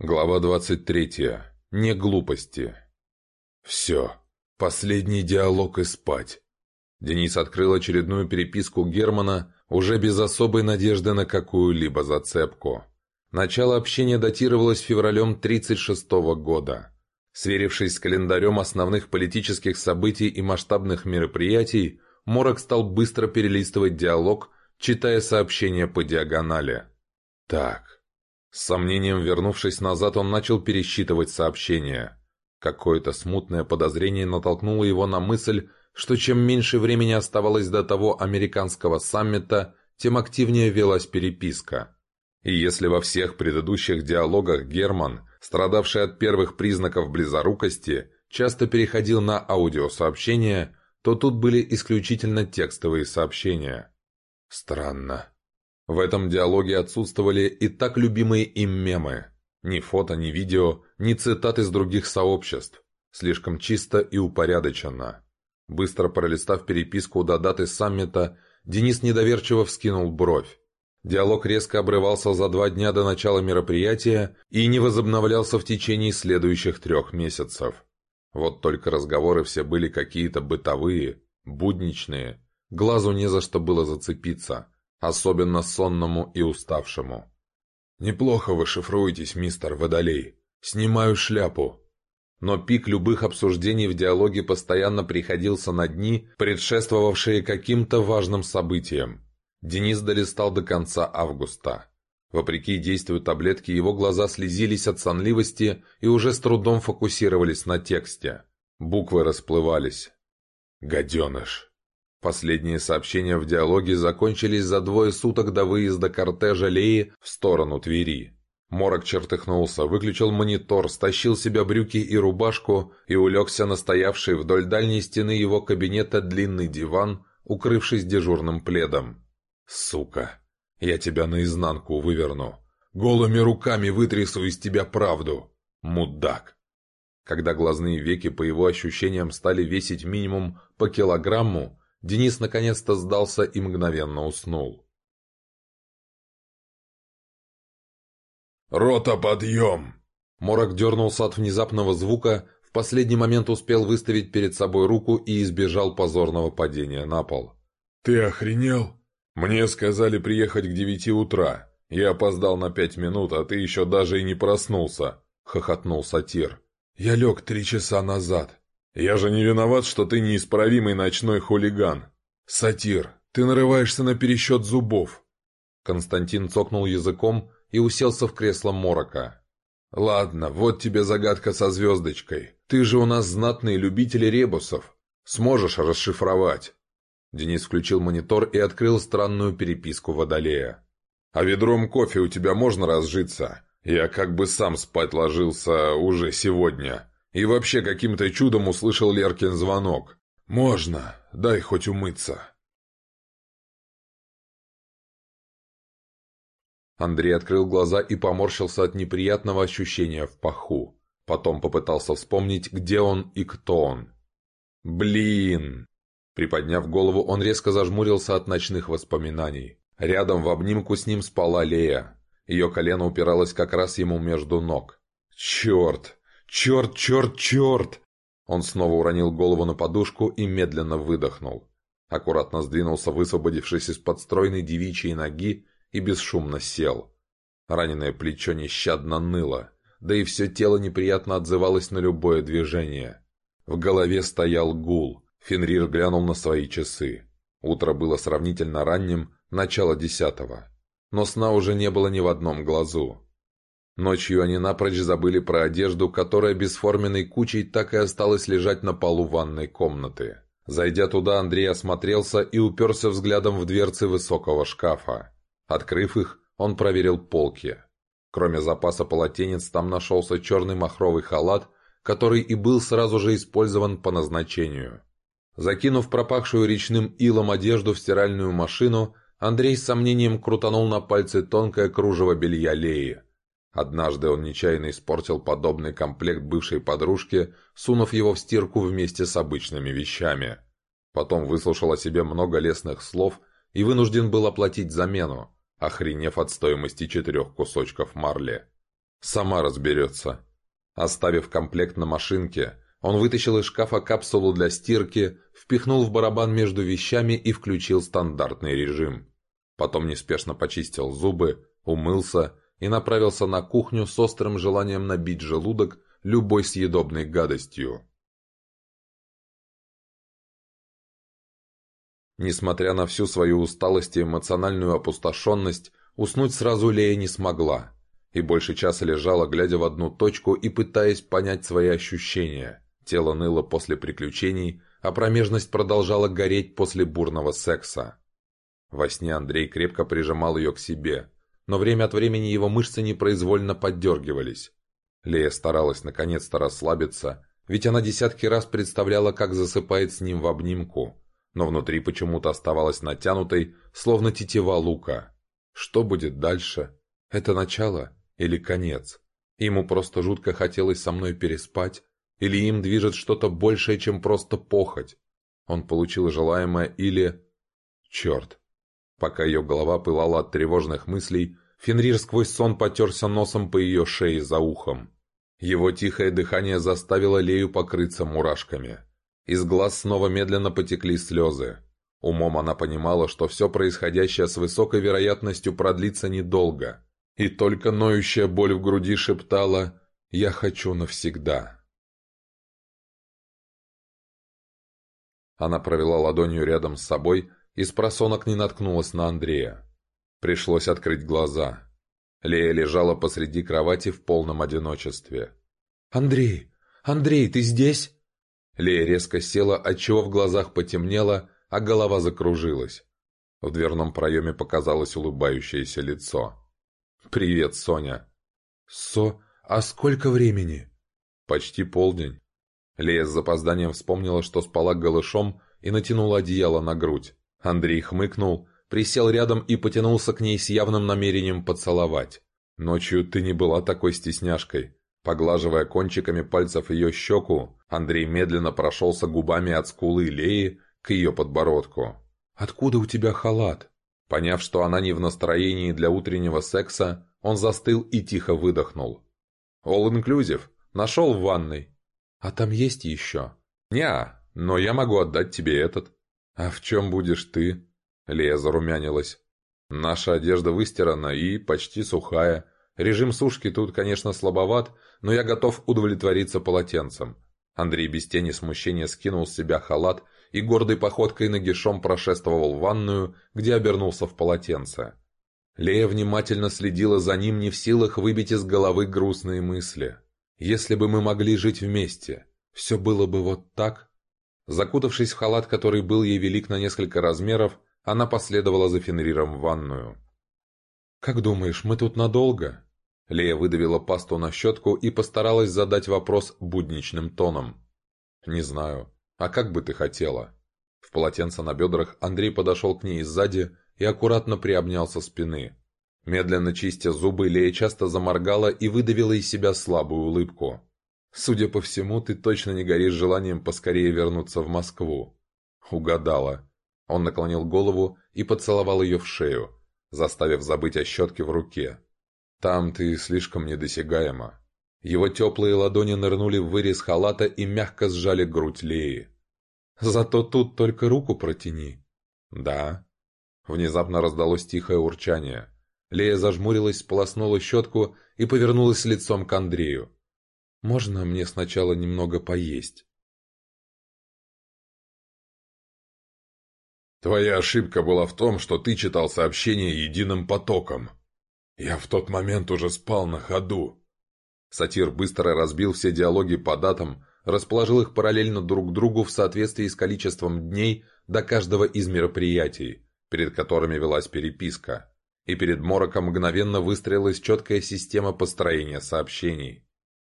Глава 23. Не глупости. Все. Последний диалог и спать. Денис открыл очередную переписку Германа, уже без особой надежды на какую-либо зацепку. Начало общения датировалось февралем 1936 года. Сверившись с календарем основных политических событий и масштабных мероприятий, Морок стал быстро перелистывать диалог, читая сообщения по диагонали. Так, с сомнением вернувшись назад, он начал пересчитывать сообщения. Какое-то смутное подозрение натолкнуло его на мысль, что чем меньше времени оставалось до того американского саммита, тем активнее велась переписка. И если во всех предыдущих диалогах Герман, страдавший от первых признаков близорукости, часто переходил на аудиосообщения, то тут были исключительно текстовые сообщения. Странно. В этом диалоге отсутствовали и так любимые им мемы. Ни фото, ни видео, ни цитат из других сообществ. Слишком чисто и упорядоченно. Быстро пролистав переписку до даты саммита, Денис недоверчиво вскинул бровь. Диалог резко обрывался за два дня до начала мероприятия и не возобновлялся в течение следующих трех месяцев. Вот только разговоры все были какие-то бытовые, будничные, глазу не за что было зацепиться особенно сонному и уставшему. «Неплохо вы шифруетесь, мистер Водолей. Снимаю шляпу». Но пик любых обсуждений в диалоге постоянно приходился на дни, предшествовавшие каким-то важным событиям. Денис долистал до конца августа. Вопреки действию таблетки, его глаза слезились от сонливости и уже с трудом фокусировались на тексте. Буквы расплывались. «Гаденыш». Последние сообщения в диалоге закончились за двое суток до выезда кортежа Леи в сторону Твери. Морок чертыхнулся, выключил монитор, стащил себя брюки и рубашку и улегся на стоявший вдоль дальней стены его кабинета длинный диван, укрывшись дежурным пледом. «Сука! Я тебя наизнанку выверну! Голыми руками вытрясу из тебя правду! Мудак!» Когда глазные веки, по его ощущениям, стали весить минимум по килограмму, Денис наконец-то сдался и мгновенно уснул. «Рота, подъем!» Морок дернулся от внезапного звука, в последний момент успел выставить перед собой руку и избежал позорного падения на пол. «Ты охренел? Мне сказали приехать к девяти утра. Я опоздал на пять минут, а ты еще даже и не проснулся», — хохотнул сатир. «Я лег три часа назад. «Я же не виноват, что ты неисправимый ночной хулиган!» «Сатир, ты нарываешься на пересчет зубов!» Константин цокнул языком и уселся в кресло Морока. «Ладно, вот тебе загадка со звездочкой. Ты же у нас знатный любитель ребусов. Сможешь расшифровать?» Денис включил монитор и открыл странную переписку Водолея. «А ведром кофе у тебя можно разжиться? Я как бы сам спать ложился уже сегодня. И вообще каким-то чудом услышал Леркин звонок. «Можно, дай хоть умыться». Андрей открыл глаза и поморщился от неприятного ощущения в паху. Потом попытался вспомнить, где он и кто он. «Блин!» Приподняв голову, он резко зажмурился от ночных воспоминаний. Рядом в обнимку с ним спала Лея. Ее колено упиралось как раз ему между ног. «Черт! «Черт, черт, черт!» Он снова уронил голову на подушку и медленно выдохнул. Аккуратно сдвинулся, высвободившись из-под стройной девичьей ноги, и бесшумно сел. Раненое плечо нещадно ныло, да и все тело неприятно отзывалось на любое движение. В голове стоял гул. Фенрир глянул на свои часы. Утро было сравнительно ранним, начало десятого. Но сна уже не было ни в одном глазу. Ночью они напрочь забыли про одежду, которая бесформенной кучей так и осталась лежать на полу ванной комнаты. Зайдя туда, Андрей осмотрелся и уперся взглядом в дверцы высокого шкафа. Открыв их, он проверил полки. Кроме запаса полотенец, там нашелся черный махровый халат, который и был сразу же использован по назначению. Закинув пропахшую речным илом одежду в стиральную машину, Андрей с сомнением крутанул на пальце тонкое кружево белья Леи. Однажды он нечаянно испортил подобный комплект бывшей подружке, сунув его в стирку вместе с обычными вещами. Потом выслушал о себе много лестных слов и вынужден был оплатить замену, охренев от стоимости четырех кусочков марли. Сама разберется. Оставив комплект на машинке, он вытащил из шкафа капсулу для стирки, впихнул в барабан между вещами и включил стандартный режим. Потом неспешно почистил зубы, умылся и направился на кухню с острым желанием набить желудок любой съедобной гадостью. Несмотря на всю свою усталость и эмоциональную опустошенность, уснуть сразу Лея не смогла. И больше часа лежала, глядя в одну точку и пытаясь понять свои ощущения. Тело ныло после приключений, а промежность продолжала гореть после бурного секса. Во сне Андрей крепко прижимал ее к себе, но время от времени его мышцы непроизвольно поддергивались. Лея старалась наконец-то расслабиться, ведь она десятки раз представляла, как засыпает с ним в обнимку, но внутри почему-то оставалась натянутой, словно тетива лука. Что будет дальше? Это начало или конец? Ему просто жутко хотелось со мной переспать? Или им движет что-то большее, чем просто похоть? Он получил желаемое или... Черт. Пока ее голова пылала от тревожных мыслей, Фенрир сквозь сон потерся носом по ее шее за ухом. Его тихое дыхание заставило Лею покрыться мурашками. Из глаз снова медленно потекли слезы. Умом она понимала, что все происходящее с высокой вероятностью продлится недолго. И только ноющая боль в груди шептала «Я хочу навсегда». Она провела ладонью рядом с собой и с просонок не наткнулась на Андрея. Пришлось открыть глаза. Лея лежала посреди кровати в полном одиночестве. «Андрей! Андрей, ты здесь?» Лея резко села, отчего в глазах потемнело, а голова закружилась. В дверном проеме показалось улыбающееся лицо. «Привет, Соня!» «Со... А сколько времени?» «Почти полдень». Лея с запозданием вспомнила, что спала голышом и натянула одеяло на грудь. Андрей хмыкнул, присел рядом и потянулся к ней с явным намерением поцеловать. «Ночью ты не была такой стесняшкой». Поглаживая кончиками пальцев ее щеку, Андрей медленно прошелся губами от скулы Леи к ее подбородку. «Откуда у тебя халат?» Поняв, что она не в настроении для утреннего секса, он застыл и тихо выдохнул. «All inclusive. Нашел в ванной». «А там есть еще?» «Не, но я могу отдать тебе этот». «А в чем будешь ты?» Лея зарумянилась. «Наша одежда выстирана и почти сухая. Режим сушки тут, конечно, слабоват, но я готов удовлетвориться полотенцем. Андрей без тени смущения скинул с себя халат и гордой походкой нагишом прошествовал в ванную, где обернулся в полотенце. Лея внимательно следила за ним, не в силах выбить из головы грустные мысли. «Если бы мы могли жить вместе, все было бы вот так?» Закутавшись в халат, который был ей велик на несколько размеров, она последовала за Фенриром в ванную. «Как думаешь, мы тут надолго?» Лея выдавила пасту на щетку и постаралась задать вопрос будничным тоном. «Не знаю. А как бы ты хотела?» В полотенце на бедрах Андрей подошел к ней сзади и аккуратно приобнял со спины. Медленно чистя зубы, Лея часто заморгала и выдавила из себя слабую улыбку. «Судя по всему, ты точно не горишь желанием поскорее вернуться в Москву». «Угадала». Он наклонил голову и поцеловал ее в шею, заставив забыть о щетке в руке. Там ты слишком недосягаема». Его теплые ладони нырнули в вырез халата и мягко сжали грудь Леи. «Зато тут только руку протяни». «Да». Внезапно раздалось тихое урчание. Лея зажмурилась, сполоснула щетку и повернулась лицом к Андрею. «Можно мне сначала немного поесть?» «Твоя ошибка была в том, что ты читал сообщение единым потоком», я в тот момент уже спал на ходу. Сатир быстро разбил все диалоги по датам, расположил их параллельно друг другу в соответствии с количеством дней до каждого из мероприятий, перед которыми велась переписка. И перед Мороком мгновенно выстроилась четкая система построения сообщений.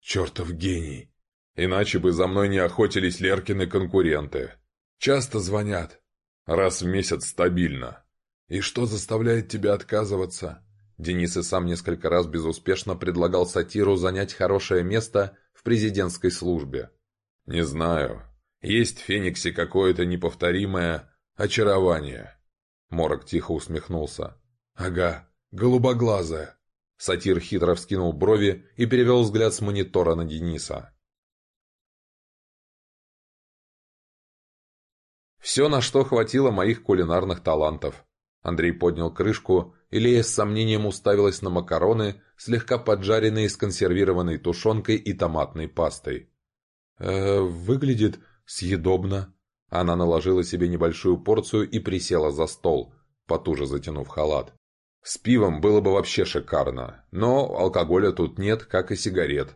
«Чертов гений! Иначе бы за мной не охотились Леркины конкуренты. Часто звонят. Раз в месяц стабильно. И что заставляет тебя отказываться?» Денис и сам несколько раз безуспешно предлагал сатиру занять хорошее место в президентской службе. «Не знаю. Есть в Фениксе какое-то неповторимое очарование». Морок тихо усмехнулся. «Ага, голубоглазая». Сатир хитро вскинул брови и перевел взгляд с монитора на Дениса. Все, на что хватило моих кулинарных талантов. Андрей поднял крышку, и Лея с сомнением уставилась на макароны, слегка поджаренные с консервированной тушенкой и томатной пастой. «Э, «Выглядит съедобно». Она наложила себе небольшую порцию и присела за стол, потуже затянув халат. С пивом было бы вообще шикарно, но алкоголя тут нет, как и сигарет.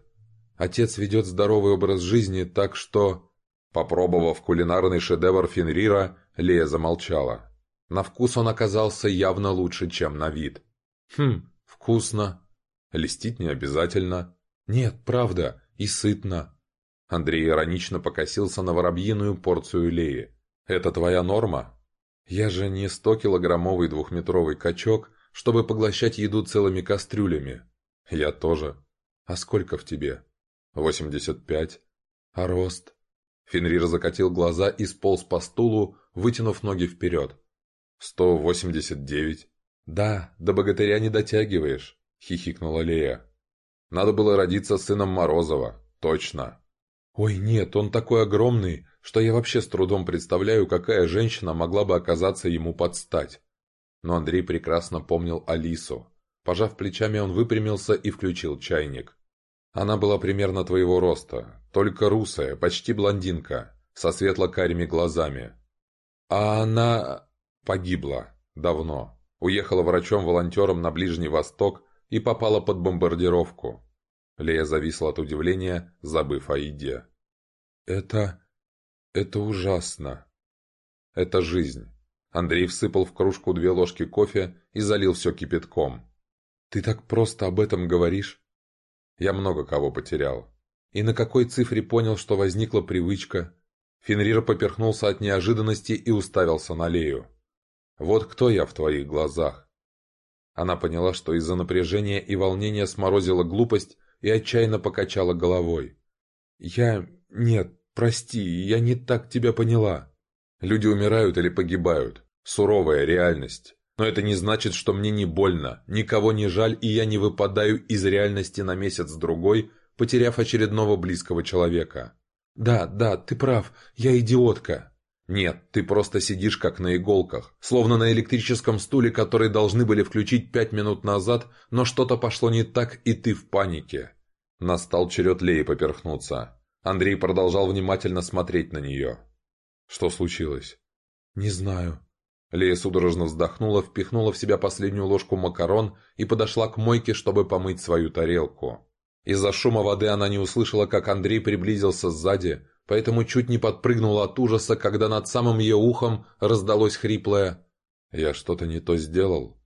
Отец ведет здоровый образ жизни, так что... Попробовав кулинарный шедевр Фенрира, Лея замолчала. На вкус он оказался явно лучше, чем на вид. Хм, вкусно. Листить не обязательно. Нет, правда, и сытно. Андрей иронично покосился на воробьиную порцию Леи. «Это твоя норма?» «Я же не сто-килограммовый двухметровый качок, чтобы поглощать еду целыми кастрюлями». «Я тоже». «А сколько в тебе?» «Восемьдесят пять». «А рост?» Фенрир закатил глаза и сполз по стулу, вытянув ноги вперед. «Сто восемьдесят девять». «Да, до богатыря не дотягиваешь», — хихикнула Лея. «Надо было родиться сыном Морозова, точно». «Ой, нет, он такой огромный, что я вообще с трудом представляю, какая женщина могла бы оказаться ему под стать». Но Андрей прекрасно помнил Алису. Пожав плечами, он выпрямился и включил чайник. Она была примерно твоего роста, только русая, почти блондинка, со светло-карими глазами. А она погибла. Давно. Уехала врачом-волонтером на Ближний Восток и попала под бомбардировку. Лея зависла от удивления, забыв о еде. «Это... это ужасно. Это жизнь». Андрей всыпал в кружку две ложки кофе и залил все кипятком. «Ты так просто об этом говоришь?» Я много кого потерял. И на какой цифре понял, что возникла привычка? Фенрир поперхнулся от неожиданности и уставился на Лею. «Вот кто я в твоих глазах?» Она поняла, что из-за напряжения и волнения сморозила глупость и отчаянно покачала головой. «Я... нет, прости, я не так тебя поняла. Люди умирают или погибают. Суровая реальность. Но это не значит, что мне не больно, никого не жаль, и я не выпадаю из реальности на месяц-другой, потеряв очередного близкого человека. Да, да, ты прав, я идиотка. Нет, ты просто сидишь как на иголках, словно на электрическом стуле, который должны были включить пять минут назад, но что-то пошло не так, и ты в панике. Настал черед Леи поперхнуться. Андрей продолжал внимательно смотреть на нее. Что случилось? Не знаю. Лея судорожно вздохнула, впихнула в себя последнюю ложку макарон и подошла к мойке, чтобы помыть свою тарелку. Из-за шума воды она не услышала, как Андрей приблизился сзади, поэтому чуть не подпрыгнула от ужаса, когда над самым ее ухом раздалось хриплое «Я что-то не то сделал».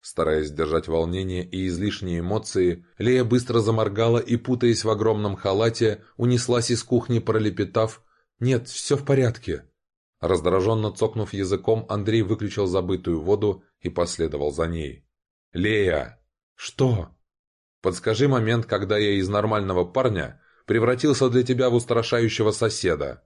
Стараясь сдержать волнение и излишние эмоции, Лея быстро заморгала и, путаясь в огромном халате, унеслась из кухни, пролепетав «Нет, все в порядке». Раздраженно цокнув языком, Андрей выключил забытую воду и последовал за ней. «Лея!» «Что?» «Подскажи момент, когда я из нормального парня превратился для тебя в устрашающего соседа».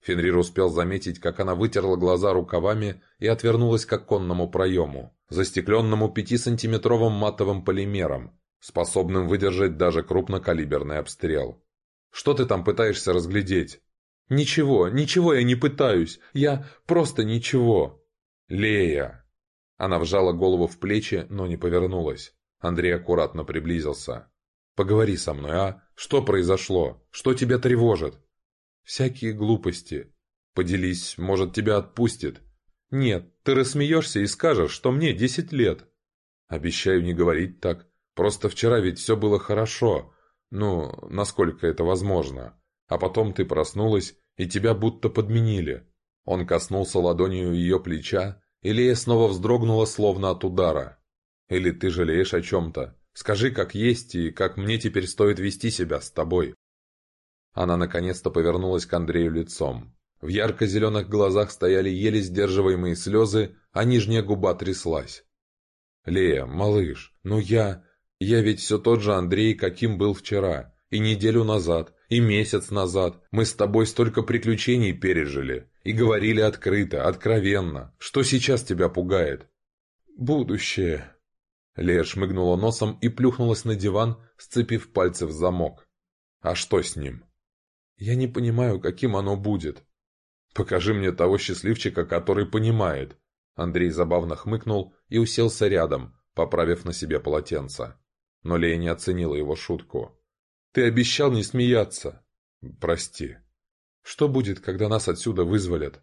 Фенрир успел заметить, как она вытерла глаза рукавами и отвернулась к оконному проему, застекленному пятисантиметровым матовым полимером, способным выдержать даже крупнокалиберный обстрел. «Что ты там пытаешься разглядеть?» «Ничего, ничего я не пытаюсь. Я просто ничего». «Лея!» Она вжала голову в плечи, но не повернулась. Андрей аккуратно приблизился. «Поговори со мной, а? Что произошло? Что тебя тревожит?» «Всякие глупости. Поделись, может, тебя отпустит?» «Нет, ты рассмеешься и скажешь, что мне десять лет». «Обещаю не говорить так. Просто вчера ведь все было хорошо. Ну, насколько это возможно. А потом ты проснулась, и тебя будто подменили». Он коснулся ладонью ее плеча, и Лея снова вздрогнула, словно от удара. «Или ты жалеешь о чем-то? Скажи, как есть, и как мне теперь стоит вести себя с тобой». Она наконец-то повернулась к Андрею лицом. В ярко-зеленых глазах стояли еле сдерживаемые слезы, а нижняя губа тряслась. «Лея, малыш, ну я... Я ведь все тот же Андрей, каким был вчера, и неделю назад, и месяц назад мы с тобой столько приключений пережили. И говорили открыто, откровенно. Что сейчас тебя пугает? Будущее. Лея шмыгнула носом и плюхнулась на диван, сцепив пальцы в замок. «А что с ним?» «Я не понимаю, каким оно будет». «Покажи мне того счастливчика, который понимает». Андрей забавно хмыкнул и уселся рядом, поправив на себе полотенце. Но Лея не оценила его шутку. «Ты обещал не смеяться!» «Прости». «Что будет, когда нас отсюда вызволят?»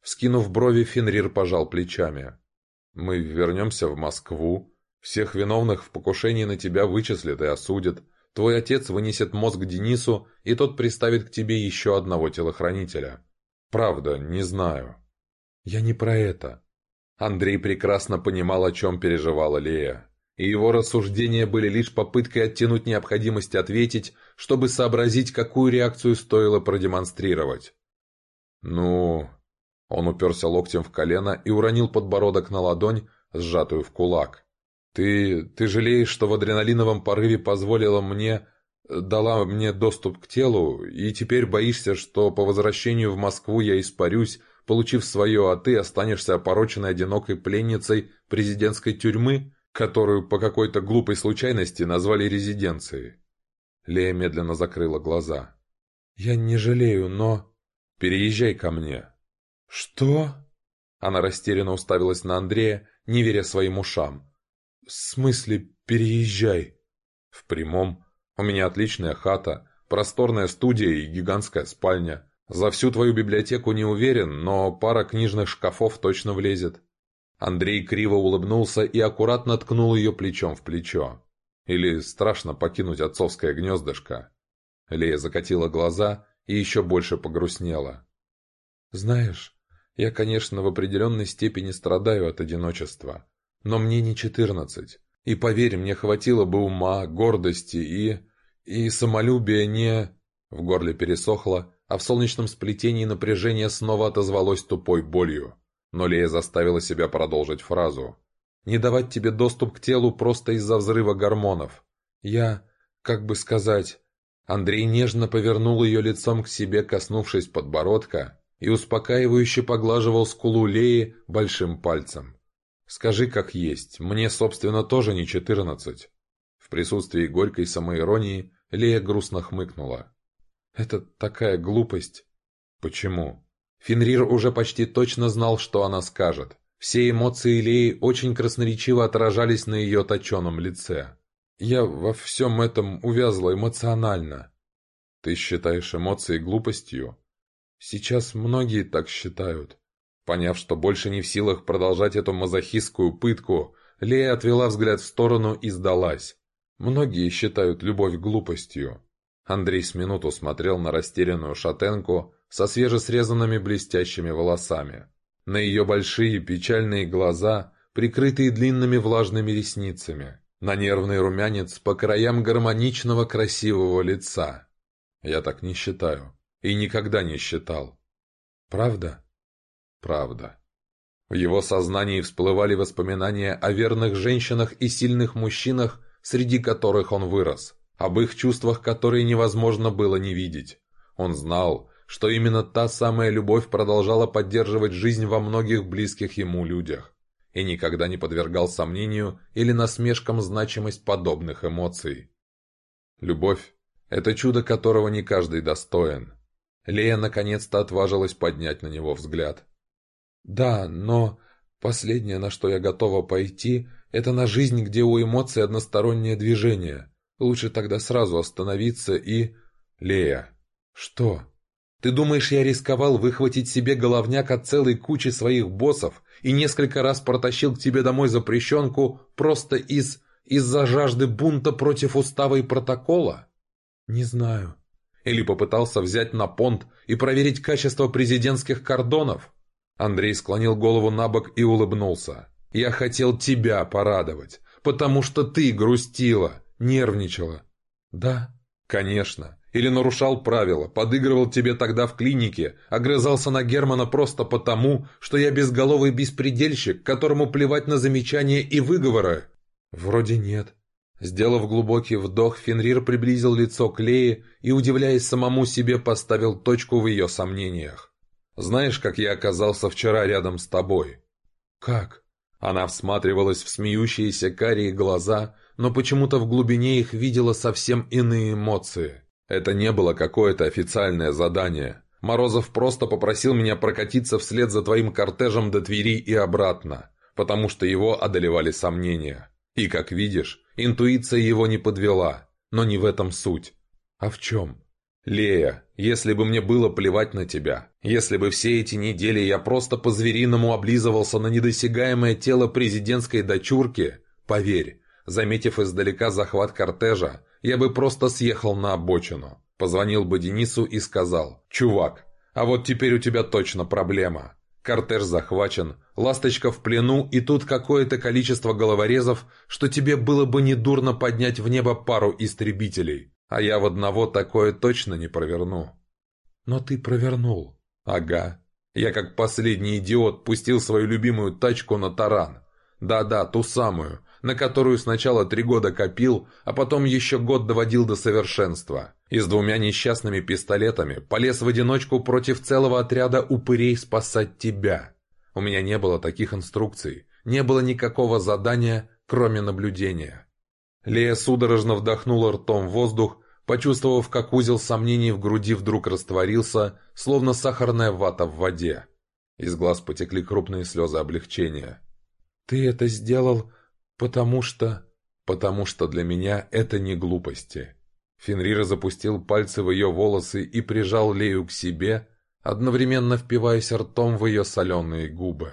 Вскинув брови, Фенрир пожал плечами. «Мы вернемся в Москву. Всех виновных в покушении на тебя вычислят и осудят. Твой отец вынесет мозг Денису, и тот приставит к тебе еще одного телохранителя. Правда, не знаю». «Я не про это». Андрей прекрасно понимал, о чем переживала Лея и его рассуждения были лишь попыткой оттянуть необходимость ответить, чтобы сообразить, какую реакцию стоило продемонстрировать. «Ну...» Он уперся локтем в колено и уронил подбородок на ладонь, сжатую в кулак. «Ты... ты жалеешь, что в адреналиновом порыве позволила мне... дала мне доступ к телу, и теперь боишься, что по возвращению в Москву я испарюсь, получив свое, а ты останешься опороченной одинокой пленницей президентской тюрьмы?» Которую по какой-то глупой случайности назвали резиденцией. Лея медленно закрыла глаза. «Я не жалею, но...» «Переезжай ко мне». «Что?» Она растерянно уставилась на Андрея, не веря своим ушам. «В смысле переезжай?» «В прямом. У меня отличная хата, просторная студия и гигантская спальня. За всю твою библиотеку не уверен, но пара книжных шкафов точно влезет. Андрей криво улыбнулся и аккуратно ткнул ее плечом в плечо. Или страшно покинуть отцовское гнездышко. Лея закатила глаза и еще больше погрустнела. «Знаешь, я, конечно, в определенной степени страдаю от одиночества, но мне не четырнадцать. И поверь, мне хватило бы ума, гордости и... и самолюбия не...» В горле пересохло, а в солнечном сплетении напряжение снова отозвалось тупой болью. Но Лея заставила себя продолжить фразу. «Не давать тебе доступ к телу просто из-за взрыва гормонов. Я, как бы сказать...» Андрей нежно повернул ее лицом к себе, коснувшись подбородка, и успокаивающе поглаживал скулу Леи большим пальцем. «Скажи, как есть, мне, собственно, тоже не четырнадцать». В присутствии горькой самоиронии Лея грустно хмыкнула. «Это такая глупость». «Почему?» Фенрир уже почти точно знал, что она скажет. Все эмоции Леи очень красноречиво отражались на ее точеном лице. «Я во всем этом увязла эмоционально». «Ты считаешь эмоции глупостью?» «Сейчас многие так считают». Поняв, что больше не в силах продолжать эту мазохистскую пытку, Лея отвела взгляд в сторону и сдалась. «Многие считают любовь глупостью». Андрей с минуту смотрел на растерянную шатенку, со свежесрезанными блестящими волосами. На ее большие печальные глаза, прикрытые длинными влажными ресницами. На нервный румянец по краям гармоничного красивого лица. Я так не считаю. И никогда не считал. Правда? Правда. В его сознании всплывали воспоминания о верных женщинах и сильных мужчинах, среди которых он вырос, об их чувствах, которые невозможно было не видеть. Он знал, что именно та самая любовь продолжала поддерживать жизнь во многих близких ему людях и никогда не подвергал сомнению или насмешкам значимость подобных эмоций. Любовь – это чудо, которого не каждый достоин. Лея наконец-то отважилась поднять на него взгляд. «Да, но последнее, на что я готова пойти, это на жизнь, где у эмоций одностороннее движение. Лучше тогда сразу остановиться и...» «Лея». «Что?» Ты думаешь, я рисковал выхватить себе головняк от целой кучи своих боссов и несколько раз протащил к тебе домой запрещенку просто из... из-за жажды бунта против устава и протокола? Не знаю. Или попытался взять на понт и проверить качество президентских кордонов? Андрей склонил голову на бок и улыбнулся. «Я хотел тебя порадовать, потому что ты грустила, нервничала». «Да, конечно. Или нарушал правила, подыгрывал тебе тогда в клинике, огрызался на Германа просто потому, что я безголовый беспредельщик, которому плевать на замечания и выговоры? Вроде нет. Сделав глубокий вдох, Фенрир приблизил лицо к Лее и, удивляясь самому себе, поставил точку в ее сомнениях. «Знаешь, как я оказался вчера рядом с тобой?» «Как?» Она всматривалась в смеющиеся карие глаза, но почему-то в глубине их видела совсем иные эмоции. Это не было какое-то официальное задание. Морозов просто попросил меня прокатиться вслед за твоим кортежем до Твери и обратно, потому что его одолевали сомнения. И, как видишь, интуиция его не подвела, но не в этом суть. А в чем? «Лея, если бы мне было плевать на тебя, если бы все эти недели я просто по-звериному облизывался на недосягаемое тело президентской дочурки, поверь, заметив издалека захват кортежа, я бы просто съехал на обочину, позвонил бы Денису и сказал, «Чувак, а вот теперь у тебя точно проблема. Кортеж захвачен, ласточка в плену, и тут какое-то количество головорезов, что тебе было бы недурно поднять в небо пару истребителей. А я в одного такое точно не проверну. Но ты провернул. Ага. Я как последний идиот пустил свою любимую тачку на таран. Да-да, ту самую, на которую сначала три года копил, а потом еще год доводил до совершенства. И с двумя несчастными пистолетами полез в одиночку против целого отряда упырей спасать тебя. У меня не было таких инструкций, не было никакого задания, кроме наблюдения. Лея судорожно вдохнула ртом воздух, почувствовав, как узел сомнений в груди вдруг растворился, словно сахарная вата в воде. Из глаз потекли крупные слезы облегчения. «Ты это сделал, потому что...» «Потому что для меня это не глупости». Фенрира запустил пальцы в ее волосы и прижал Лею к себе, одновременно впиваясь ртом в ее соленые губы.